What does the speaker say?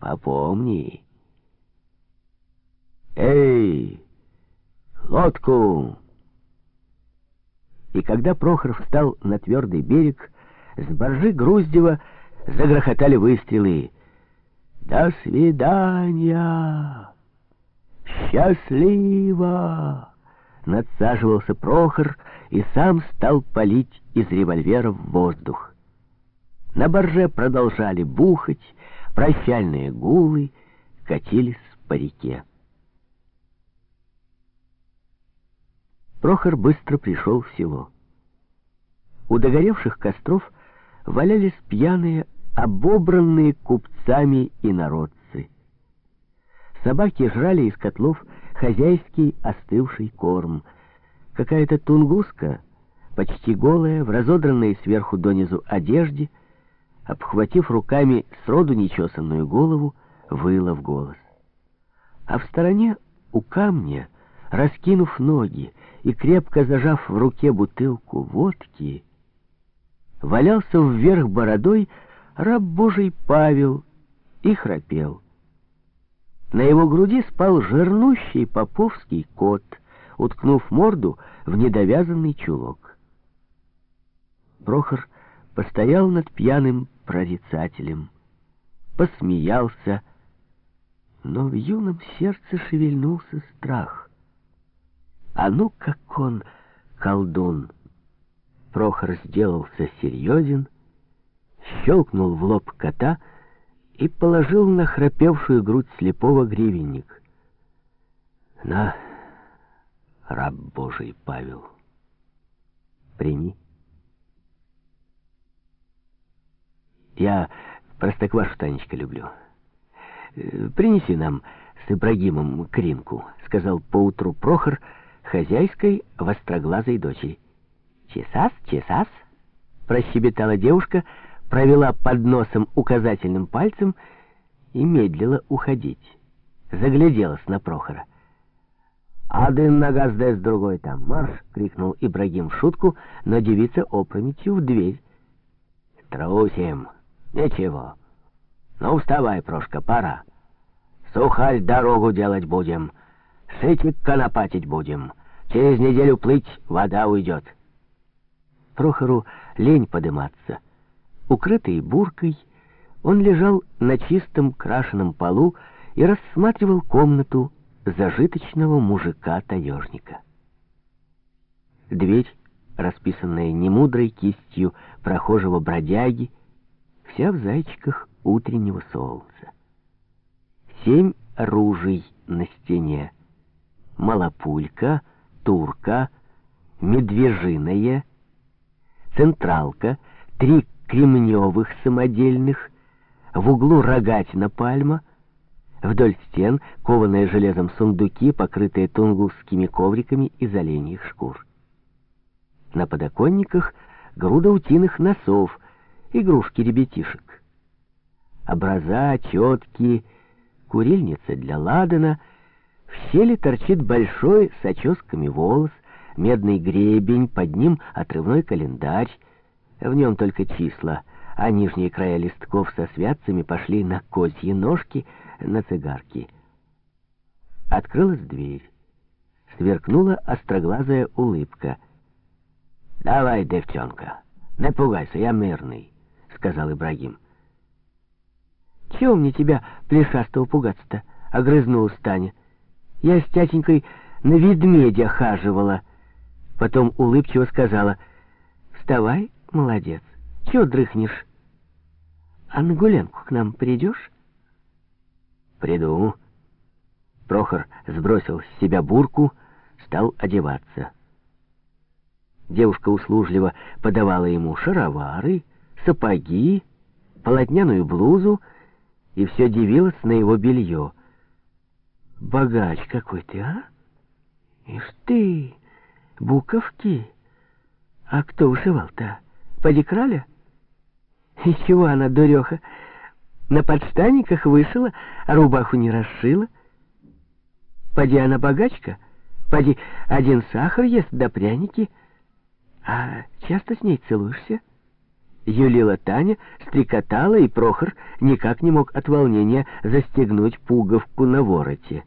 Попомни. Эй, лодку! И когда Прохор встал на твердый берег, с боржи Груздева загрохотали выстрелы. «До свидания! Счастливо!» Надсаживался Прохор и сам стал палить из револьвера в воздух. На борже продолжали бухать, прощальные гулы катились по реке. Прохор быстро пришел в село. У догоревших костров валялись пьяные, обобранные купцами и народцы. Собаки жрали из котлов хозяйский остывший корм. Какая-то тунгуска, почти голая, в разодранной сверху донизу одежде, обхватив руками сроду нечесанную голову, выла в голос. А в стороне у камня, раскинув ноги и крепко зажав в руке бутылку водки, валялся вверх бородой раб Божий Павел и храпел. На его груди спал жирнущий поповский кот, уткнув морду в недовязанный чулок. Прохор постоял над пьяным прорицателем, посмеялся, но в юном сердце шевельнулся страх. А ну, как он, колдун! Прохор сделался серьезен, щелкнул в лоб кота и положил на храпевшую грудь слепого гривенник. «На, раб Божий Павел, прими». Я простоквашу, Танечка, люблю. Э, принеси нам с Ибрагимом кринку, сказал поутру Прохор хозяйской востроглазой дочери. Чесас, чесас, прощебетала девушка, провела под носом указательным пальцем и медлила уходить. Загляделась на Прохора. «Один нога с другой там, марш!» — крикнул Ибрагим в шутку, но девица опрометью в дверь. «Трусим!» Ничего. Ну, вставай, Прошка, пора. Сухарь дорогу делать будем. Сытик конопатить будем. Через неделю плыть, вода уйдет. Прохору лень подыматься. Укрытый буркой, он лежал на чистом крашеном полу и рассматривал комнату зажиточного мужика-таежника. Дверь, расписанная немудрой кистью прохожего бродяги, вся в зайчиках утреннего солнца. Семь ружей на стене. Малопулька, турка, медвежиная, централка, три кремневых самодельных, в углу рогатина пальма, вдоль стен кованые железом сундуки, покрытые тунгусскими ковриками из оленьих шкур. На подоконниках груда утиных носов — игрушки ребятишек. Образа, четки, курильница для ладана. В щели торчит большой с оческами волос, медный гребень, под ним отрывной календарь. В нем только числа, а нижние края листков со святцами пошли на козьи ножки, на цигарки. Открылась дверь. Сверкнула остроглазая улыбка. «Давай, девчонка, не пугайся, я мирный» сказал Ибрагим. «Чего мне тебя, плешастого, пугаться-то?» — огрызнулась Таня. «Я с тятенькой на ведмедя хаживала». Потом улыбчиво сказала, «Вставай, молодец, чего дрыхнешь? А на гулянку к нам придешь?» «Приду». Прохор сбросил с себя бурку, стал одеваться. Девушка услужливо подавала ему шаровары, сапоги, полотняную блузу и все дивилась на его белье. «Богач какой ты, а? Ишь ты, буковки! А кто ушивал-то? Поди краля? Из чего она, дуреха, на подштаниках вышила, а рубаху не расшила? Поди она богачка, поди один сахар ест да пряники, а часто с ней целуешься?» Юлила Таня, стрекотала, и Прохор никак не мог от волнения застегнуть пуговку на вороте.